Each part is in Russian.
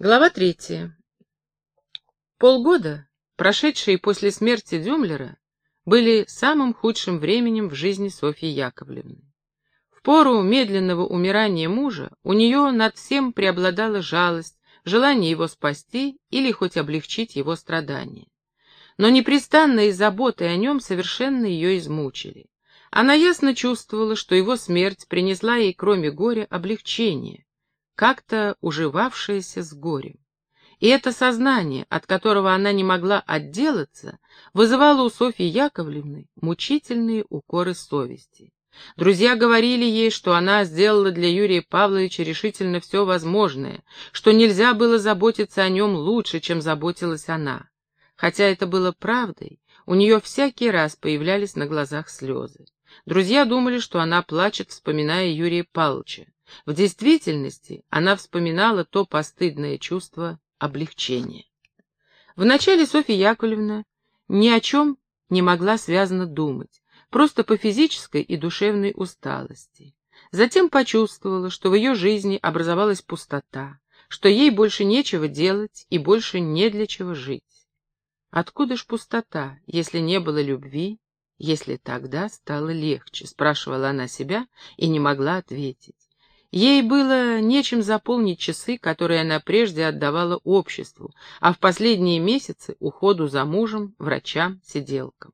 Глава третья. Полгода, прошедшие после смерти Дюмлера, были самым худшим временем в жизни Софьи Яковлевны. В пору медленного умирания мужа у нее над всем преобладала жалость, желание его спасти или хоть облегчить его страдания. Но непрестанные заботы о нем совершенно ее измучили. Она ясно чувствовала, что его смерть принесла ей, кроме горя, облегчение, как-то уживавшаяся с горем. И это сознание, от которого она не могла отделаться, вызывало у Софьи Яковлевны мучительные укоры совести. Друзья говорили ей, что она сделала для Юрия Павловича решительно все возможное, что нельзя было заботиться о нем лучше, чем заботилась она. Хотя это было правдой, у нее всякий раз появлялись на глазах слезы. Друзья думали, что она плачет, вспоминая Юрия Павловича. В действительности она вспоминала то постыдное чувство облегчения. Вначале Софья Яковлевна ни о чем не могла связано думать, просто по физической и душевной усталости. Затем почувствовала, что в ее жизни образовалась пустота, что ей больше нечего делать и больше не для чего жить. Откуда ж пустота, если не было любви, если тогда стало легче, спрашивала она себя и не могла ответить. Ей было нечем заполнить часы, которые она прежде отдавала обществу, а в последние месяцы — уходу за мужем, врачам, сиделкам.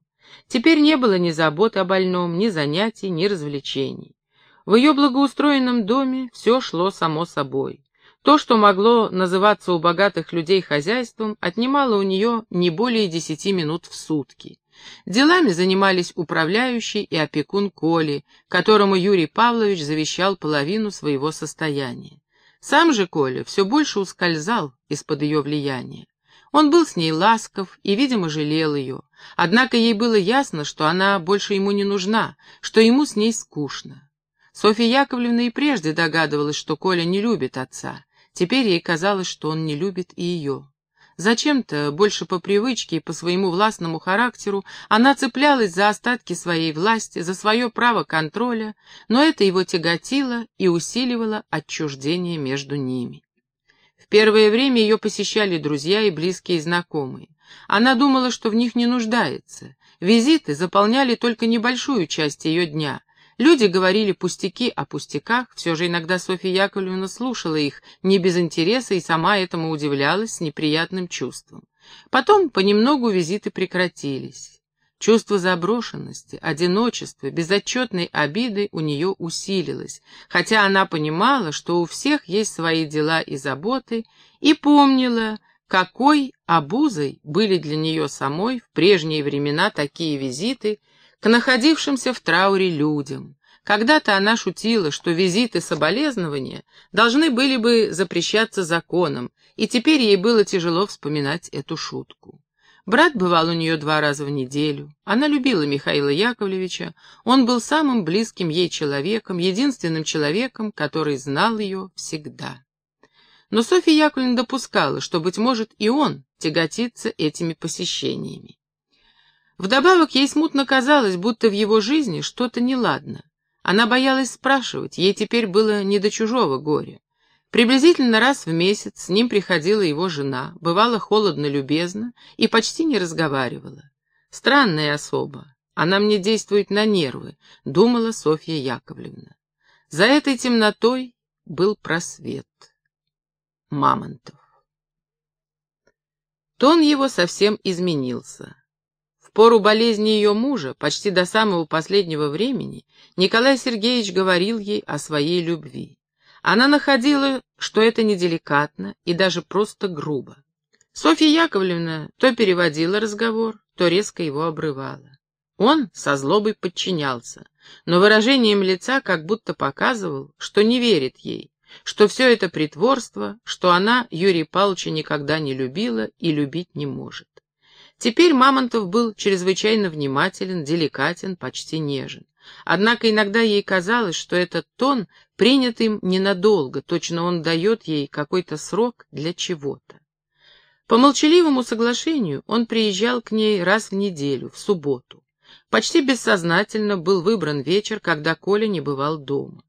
Теперь не было ни забот о больном, ни занятий, ни развлечений. В ее благоустроенном доме все шло само собой. То, что могло называться у богатых людей хозяйством, отнимало у нее не более десяти минут в сутки. Делами занимались управляющий и опекун Коли, которому Юрий Павлович завещал половину своего состояния. Сам же Коля все больше ускользал из-под ее влияния. Он был с ней ласков и, видимо, жалел ее. Однако ей было ясно, что она больше ему не нужна, что ему с ней скучно. Софья Яковлевна и прежде догадывалась, что Коля не любит отца. Теперь ей казалось, что он не любит и ее. Зачем-то, больше по привычке и по своему властному характеру, она цеплялась за остатки своей власти, за свое право контроля, но это его тяготило и усиливало отчуждение между ними. В первое время ее посещали друзья и близкие знакомые. Она думала, что в них не нуждается. Визиты заполняли только небольшую часть ее дня, Люди говорили пустяки о пустяках, все же иногда Софья Яковлевна слушала их не без интереса и сама этому удивлялась с неприятным чувством. Потом понемногу визиты прекратились. Чувство заброшенности, одиночества, безотчетной обиды у нее усилилось, хотя она понимала, что у всех есть свои дела и заботы, и помнила, какой обузой были для нее самой в прежние времена такие визиты, к находившимся в трауре людям. Когда-то она шутила, что визиты соболезнования должны были бы запрещаться законом, и теперь ей было тяжело вспоминать эту шутку. Брат бывал у нее два раза в неделю. Она любила Михаила Яковлевича, он был самым близким ей человеком, единственным человеком, который знал ее всегда. Но Софья Яковлевна допускала, что, быть может, и он тяготится этими посещениями. Вдобавок ей смутно казалось, будто в его жизни что-то неладно. Она боялась спрашивать, ей теперь было не до чужого горя. Приблизительно раз в месяц с ним приходила его жена, бывала холодно-любезна и почти не разговаривала. Странная особа, она мне действует на нервы, думала Софья Яковлевна. За этой темнотой был просвет. Мамонтов. Тон его совсем изменился. Пору болезни ее мужа, почти до самого последнего времени, Николай Сергеевич говорил ей о своей любви. Она находила, что это неделикатно и даже просто грубо. Софья Яковлевна то переводила разговор, то резко его обрывала. Он со злобой подчинялся, но выражением лица как будто показывал, что не верит ей, что все это притворство, что она Юрия Павловича никогда не любила и любить не может. Теперь Мамонтов был чрезвычайно внимателен, деликатен, почти нежен. Однако иногда ей казалось, что этот тон принят им ненадолго, точно он дает ей какой-то срок для чего-то. По молчаливому соглашению он приезжал к ней раз в неделю, в субботу. Почти бессознательно был выбран вечер, когда Коля не бывал дома.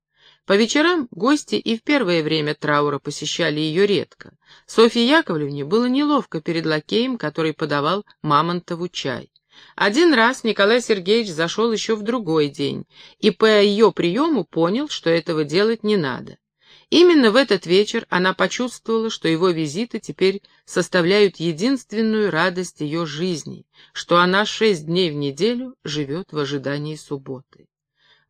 По вечерам гости и в первое время траура посещали ее редко. Софье Яковлевне было неловко перед лакеем, который подавал Мамонтову чай. Один раз Николай Сергеевич зашел еще в другой день и по ее приему понял, что этого делать не надо. Именно в этот вечер она почувствовала, что его визиты теперь составляют единственную радость ее жизни, что она шесть дней в неделю живет в ожидании субботы.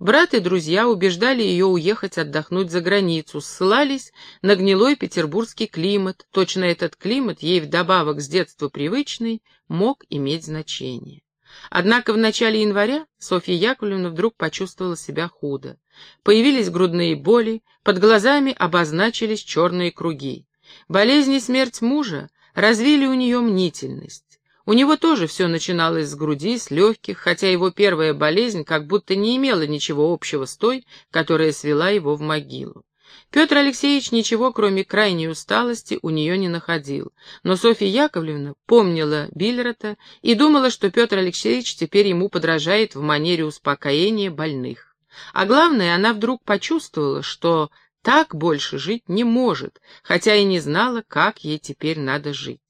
Брат и друзья убеждали ее уехать отдохнуть за границу, ссылались на гнилой петербургский климат. Точно этот климат, ей вдобавок с детства привычный, мог иметь значение. Однако в начале января Софья Яковлевна вдруг почувствовала себя худо. Появились грудные боли, под глазами обозначились черные круги. Болезнь и смерть мужа развили у нее мнительность. У него тоже все начиналось с груди, с легких, хотя его первая болезнь как будто не имела ничего общего с той, которая свела его в могилу. Петр Алексеевич ничего, кроме крайней усталости, у нее не находил, но Софья Яковлевна помнила Биллерата и думала, что Петр Алексеевич теперь ему подражает в манере успокоения больных. А главное, она вдруг почувствовала, что так больше жить не может, хотя и не знала, как ей теперь надо жить.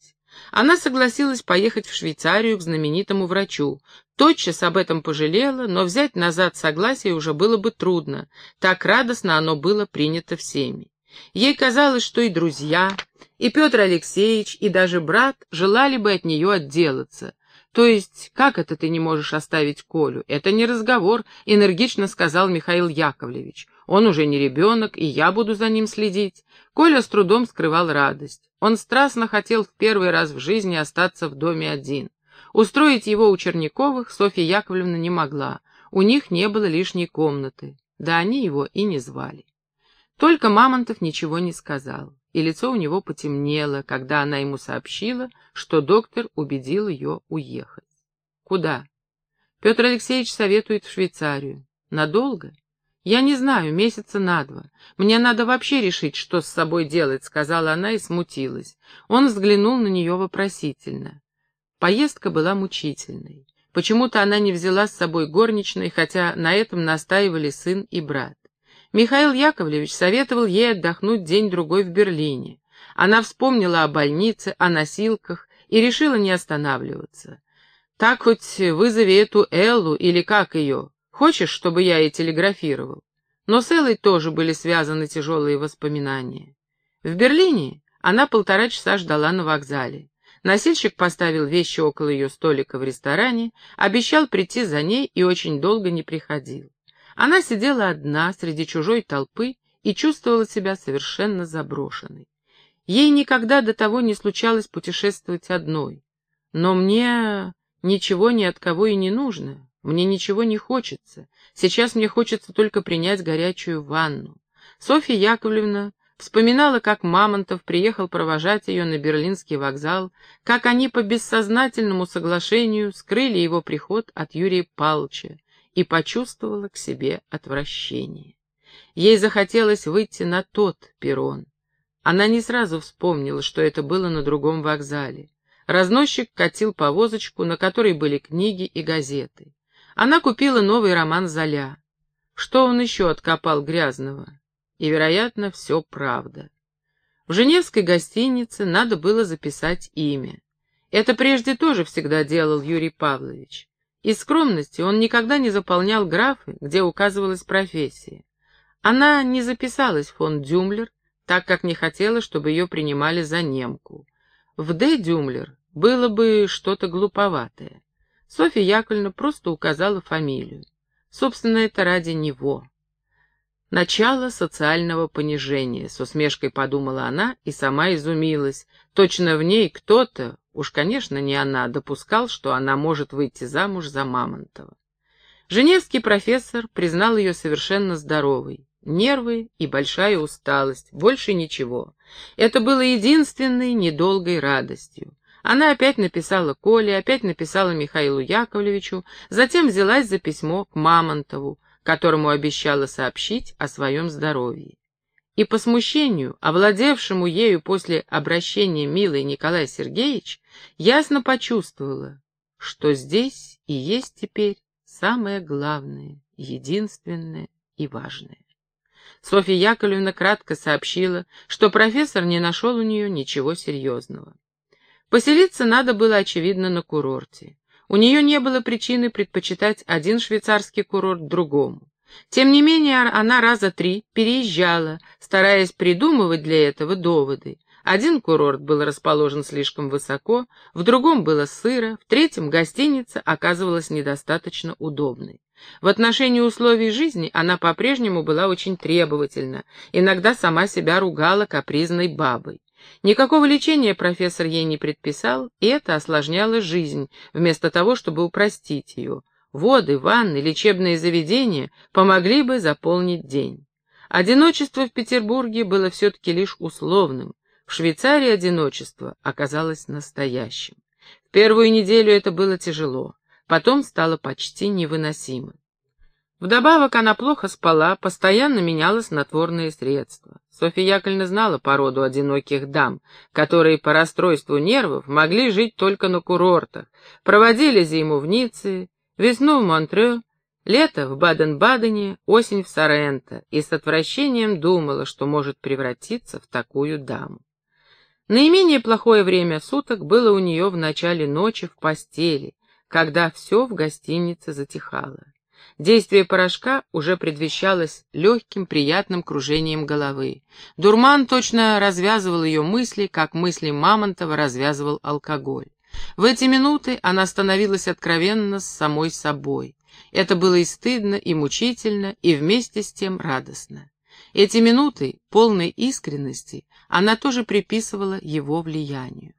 Она согласилась поехать в Швейцарию к знаменитому врачу. Тотчас об этом пожалела, но взять назад согласие уже было бы трудно. Так радостно оно было принято всеми. Ей казалось, что и друзья, и Петр Алексеевич, и даже брат желали бы от нее отделаться. То есть, как это ты не можешь оставить Колю? Это не разговор, энергично сказал Михаил Яковлевич. Он уже не ребенок, и я буду за ним следить. Коля с трудом скрывал радость. Он страстно хотел в первый раз в жизни остаться в доме один. Устроить его у Черняковых Софья Яковлевна не могла. У них не было лишней комнаты. Да они его и не звали. Только Мамонтов ничего не сказал, и лицо у него потемнело, когда она ему сообщила, что доктор убедил ее уехать. Куда? Петр Алексеевич советует в Швейцарию. Надолго? «Я не знаю, месяца на два. Мне надо вообще решить, что с собой делать», — сказала она и смутилась. Он взглянул на нее вопросительно. Поездка была мучительной. Почему-то она не взяла с собой горничной, хотя на этом настаивали сын и брат. Михаил Яковлевич советовал ей отдохнуть день-другой в Берлине. Она вспомнила о больнице, о носилках и решила не останавливаться. «Так хоть вызови эту Эллу или как ее, Хочешь, чтобы я ей телеграфировал? Но с Эллой тоже были связаны тяжелые воспоминания. В Берлине она полтора часа ждала на вокзале. Носильщик поставил вещи около ее столика в ресторане, обещал прийти за ней и очень долго не приходил. Она сидела одна среди чужой толпы и чувствовала себя совершенно заброшенной. Ей никогда до того не случалось путешествовать одной. Но мне ничего ни от кого и не нужно. Мне ничего не хочется. Сейчас мне хочется только принять горячую ванну. Софья Яковлевна вспоминала, как Мамонтов приехал провожать ее на Берлинский вокзал, как они по бессознательному соглашению скрыли его приход от Юрия Павловича и почувствовала к себе отвращение. Ей захотелось выйти на тот перрон. Она не сразу вспомнила, что это было на другом вокзале. Разносчик катил повозочку, на которой были книги и газеты. Она купила новый роман Золя. Что он еще откопал грязного? И, вероятно, все правда. В женевской гостинице надо было записать имя. Это прежде тоже всегда делал Юрий Павлович. Из скромности он никогда не заполнял графы, где указывалась профессия. Она не записалась в фонд Дюмлер, так как не хотела, чтобы ее принимали за немку. В Д. Дюмлер было бы что-то глуповатое. Софья Яковлевна просто указала фамилию. Собственно, это ради него. Начало социального понижения, с усмешкой подумала она и сама изумилась. Точно в ней кто-то, уж, конечно, не она, допускал, что она может выйти замуж за Мамонтова. Женевский профессор признал ее совершенно здоровой. Нервы и большая усталость, больше ничего. Это было единственной недолгой радостью. Она опять написала Коле, опять написала Михаилу Яковлевичу, затем взялась за письмо к Мамонтову, которому обещала сообщить о своем здоровье. И по смущению, овладевшему ею после обращения милый Николай Сергеевич, ясно почувствовала, что здесь и есть теперь самое главное, единственное и важное. Софья Яковлевна кратко сообщила, что профессор не нашел у нее ничего серьезного. Поселиться надо было, очевидно, на курорте. У нее не было причины предпочитать один швейцарский курорт другому. Тем не менее, она раза три переезжала, стараясь придумывать для этого доводы. Один курорт был расположен слишком высоко, в другом было сыро, в третьем гостиница оказывалась недостаточно удобной. В отношении условий жизни она по-прежнему была очень требовательна, иногда сама себя ругала капризной бабой. Никакого лечения профессор ей не предписал, и это осложняло жизнь, вместо того, чтобы упростить ее. Воды, ванны, лечебные заведения помогли бы заполнить день. Одиночество в Петербурге было все-таки лишь условным. В Швейцарии одиночество оказалось настоящим. В первую неделю это было тяжело, потом стало почти невыносимо. Вдобавок она плохо спала, постоянно меняла снотворные средства. Софья Яковлевна знала породу одиноких дам, которые по расстройству нервов могли жить только на курортах, проводили зиму в Ницце, весну в Монтрeux, лето в Баден-Бадене, осень в Соренто, и с отвращением думала, что может превратиться в такую даму. Наименее плохое время суток было у нее в начале ночи в постели, когда все в гостинице затихало. Действие порошка уже предвещалось легким, приятным кружением головы. Дурман точно развязывал ее мысли, как мысли Мамонтова развязывал алкоголь. В эти минуты она становилась откровенно с самой собой. Это было и стыдно, и мучительно, и вместе с тем радостно. Эти минуты, полной искренности, она тоже приписывала его влиянию.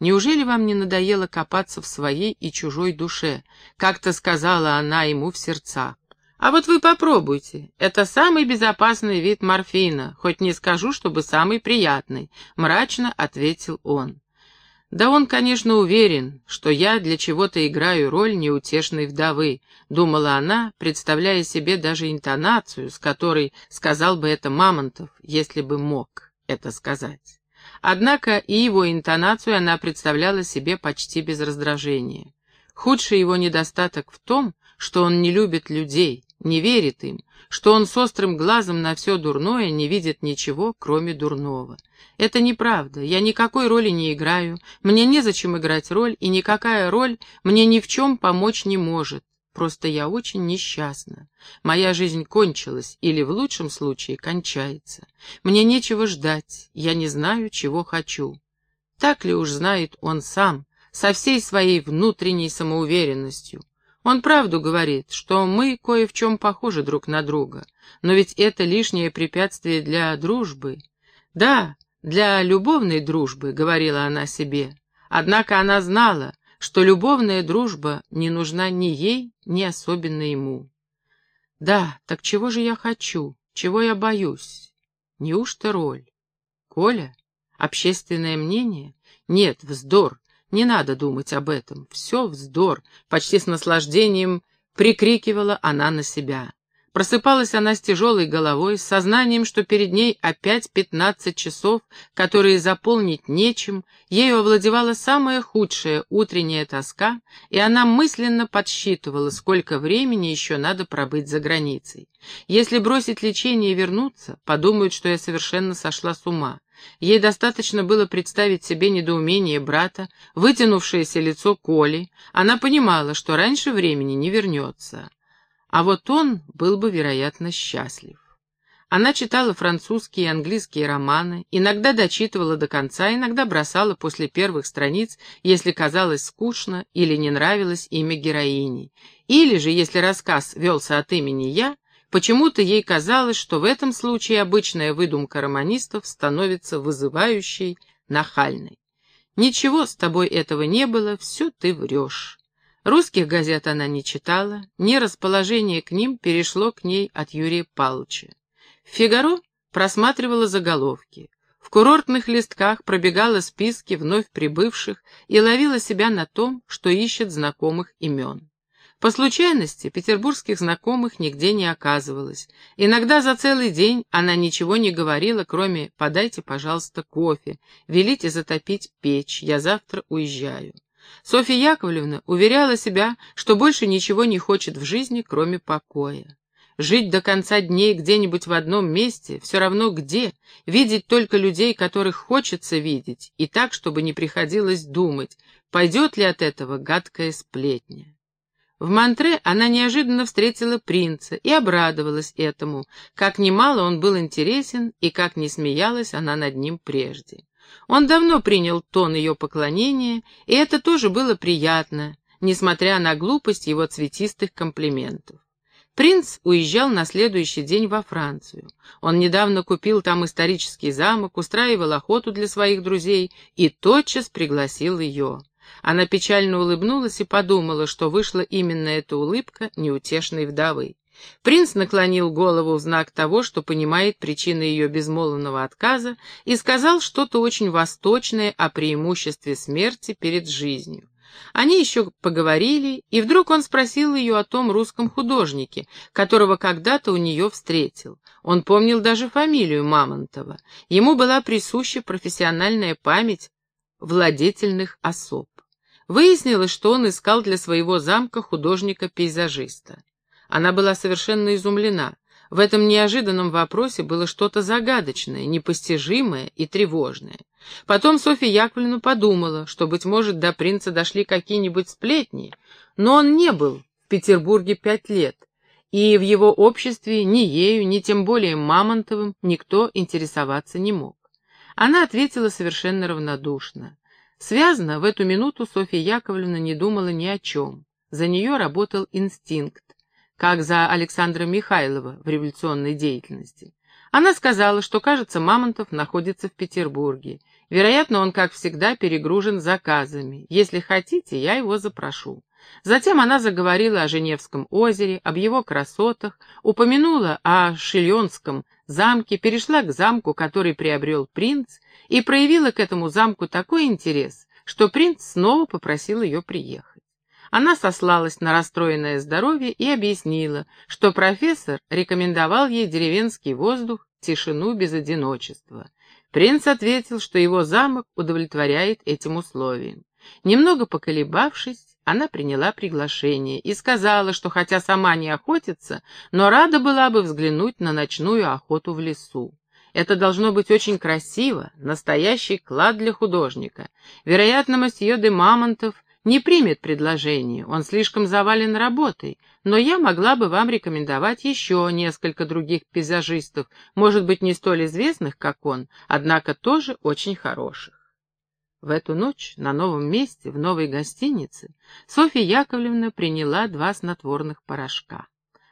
Неужели вам не надоело копаться в своей и чужой душе? Как-то сказала она ему в сердцах. А вот вы попробуйте. Это самый безопасный вид морфина, хоть не скажу, чтобы самый приятный, мрачно ответил он. Да он, конечно, уверен, что я для чего-то играю роль неутешной вдовы, думала она, представляя себе даже интонацию, с которой сказал бы это Мамонтов, если бы мог это сказать. Однако и его интонацию она представляла себе почти без раздражения. Худший его недостаток в том, что он не любит людей, не верит им, что он с острым глазом на все дурное не видит ничего, кроме дурного. Это неправда, я никакой роли не играю, мне незачем играть роль, и никакая роль мне ни в чем помочь не может. Просто я очень несчастна. Моя жизнь кончилась, или в лучшем случае кончается. Мне нечего ждать, я не знаю, чего хочу. Так ли уж знает он сам, со всей своей внутренней самоуверенностью. Он правду говорит, что мы кое в чем похожи друг на друга, но ведь это лишнее препятствие для дружбы. Да, для любовной дружбы, говорила она себе. Однако она знала, что любовная дружба не нужна ни ей, ни особенно ему. Да, так чего же я хочу, чего я боюсь? Неужто роль? Коля? Общественное мнение? Нет, вздор, не надо думать об этом, все вздор, почти с наслаждением прикрикивала она на себя. Просыпалась она с тяжелой головой, с сознанием, что перед ней опять пятнадцать часов, которые заполнить нечем, ею овладевала самая худшая утренняя тоска, и она мысленно подсчитывала, сколько времени еще надо пробыть за границей. Если бросить лечение и вернуться, подумают, что я совершенно сошла с ума. Ей достаточно было представить себе недоумение брата, вытянувшееся лицо Коли. Она понимала, что раньше времени не вернется. А вот он был бы, вероятно, счастлив. Она читала французские и английские романы, иногда дочитывала до конца, иногда бросала после первых страниц, если казалось скучно или не нравилось имя героини. Или же, если рассказ велся от имени «я», почему-то ей казалось, что в этом случае обычная выдумка романистов становится вызывающей, нахальной. «Ничего с тобой этого не было, все ты врешь». Русских газет она не читала, нерасположение к ним перешло к ней от Юрия Павловича. «Фигаро» просматривала заголовки. В курортных листках пробегала списки вновь прибывших и ловила себя на том, что ищет знакомых имен. По случайности петербургских знакомых нигде не оказывалось. Иногда за целый день она ничего не говорила, кроме «подайте, пожалуйста, кофе», «велите затопить печь, я завтра уезжаю». Софья Яковлевна уверяла себя, что больше ничего не хочет в жизни, кроме покоя. Жить до конца дней где-нибудь в одном месте, все равно где, видеть только людей, которых хочется видеть, и так, чтобы не приходилось думать, пойдет ли от этого гадкая сплетня. В Монтре она неожиданно встретила принца и обрадовалась этому, как немало он был интересен и как не смеялась она над ним прежде. Он давно принял тон ее поклонения, и это тоже было приятно, несмотря на глупость его цветистых комплиментов. Принц уезжал на следующий день во Францию. Он недавно купил там исторический замок, устраивал охоту для своих друзей и тотчас пригласил ее. Она печально улыбнулась и подумала, что вышла именно эта улыбка неутешной вдовы. Принц наклонил голову в знак того, что понимает причины ее безмолвного отказа, и сказал что-то очень восточное о преимуществе смерти перед жизнью. Они еще поговорили, и вдруг он спросил ее о том русском художнике, которого когда-то у нее встретил. Он помнил даже фамилию Мамонтова. Ему была присуща профессиональная память владетельных особ. Выяснилось, что он искал для своего замка художника-пейзажиста. Она была совершенно изумлена. В этом неожиданном вопросе было что-то загадочное, непостижимое и тревожное. Потом Софья Яковлевна подумала, что, быть может, до принца дошли какие-нибудь сплетни, но он не был в Петербурге пять лет, и в его обществе ни ею, ни тем более Мамонтовым никто интересоваться не мог. Она ответила совершенно равнодушно. Связно в эту минуту Софья Яковлевна не думала ни о чем. За нее работал инстинкт, как за Александра Михайлова в революционной деятельности. Она сказала, что, кажется, Мамонтов находится в Петербурге. Вероятно, он, как всегда, перегружен заказами. Если хотите, я его запрошу. Затем она заговорила о Женевском озере, об его красотах, упомянула о Шильонском замке, перешла к замку, который приобрел принц, и проявила к этому замку такой интерес, что принц снова попросил ее приехать. Она сослалась на расстроенное здоровье и объяснила, что профессор рекомендовал ей деревенский воздух, тишину без одиночества. Принц ответил, что его замок удовлетворяет этим условиям. Немного поколебавшись, она приняла приглашение и сказала, что хотя сама не охотится, но рада была бы взглянуть на ночную охоту в лесу. Это должно быть очень красиво, настоящий клад для художника. Вероятно, мосье де Мамонтов не примет предложение, он слишком завален работой, но я могла бы вам рекомендовать еще несколько других пейзажистов, может быть, не столь известных, как он, однако тоже очень хороших. В эту ночь на новом месте, в новой гостинице, Софья Яковлевна приняла два снотворных порошка.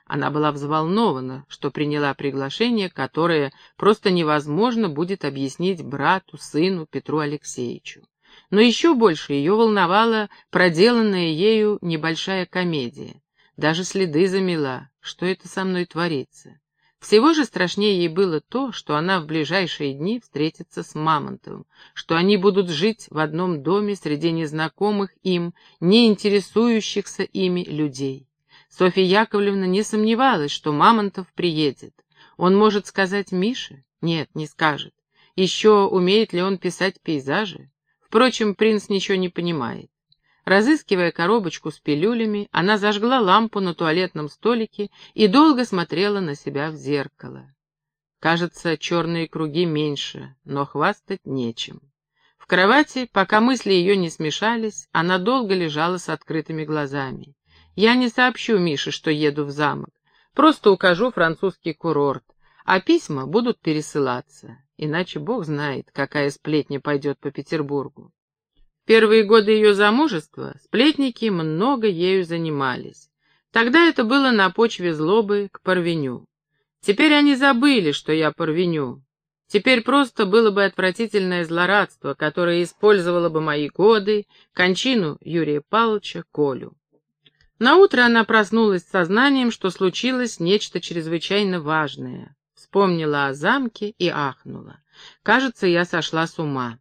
Она была взволнована, что приняла приглашение, которое просто невозможно будет объяснить брату, сыну Петру Алексеевичу. Но еще больше ее волновала проделанная ею небольшая комедия. Даже следы замела, что это со мной творится. Всего же страшнее ей было то, что она в ближайшие дни встретится с Мамонтовым, что они будут жить в одном доме среди незнакомых им, не интересующихся ими людей. Софья Яковлевна не сомневалась, что Мамонтов приедет. Он может сказать Мише? Нет, не скажет. Еще умеет ли он писать пейзажи? Впрочем, принц ничего не понимает. Разыскивая коробочку с пилюлями, она зажгла лампу на туалетном столике и долго смотрела на себя в зеркало. Кажется, черные круги меньше, но хвастать нечем. В кровати, пока мысли ее не смешались, она долго лежала с открытыми глазами. Я не сообщу Мише, что еду в замок. Просто укажу французский курорт, а письма будут пересылаться. Иначе бог знает, какая сплетня пойдет по Петербургу. Первые годы ее замужества сплетники много ею занимались. Тогда это было на почве злобы к Парвеню. Теперь они забыли, что я Парвеню. Теперь просто было бы отвратительное злорадство, которое использовало бы мои годы, кончину Юрия Павловича, Колю. Наутро она проснулась с сознанием, что случилось нечто чрезвычайно важное. Вспомнила о замке и ахнула. Кажется, я сошла с ума.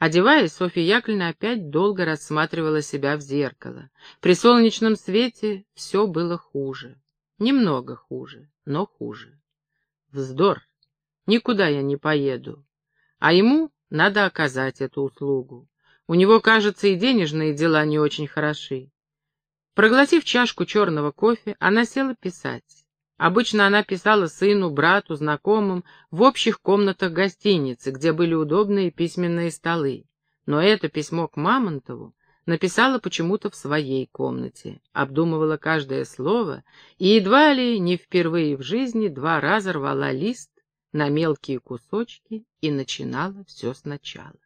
Одеваясь, Софья Яковлевна опять долго рассматривала себя в зеркало. При солнечном свете все было хуже. Немного хуже, но хуже. Вздор. Никуда я не поеду. А ему надо оказать эту услугу. У него, кажется, и денежные дела не очень хороши. Проглотив чашку черного кофе, она села писать. Обычно она писала сыну, брату, знакомым в общих комнатах гостиницы, где были удобные письменные столы. Но это письмо к Мамонтову написала почему-то в своей комнате, обдумывала каждое слово и едва ли не впервые в жизни два раза рвала лист на мелкие кусочки и начинала все сначала.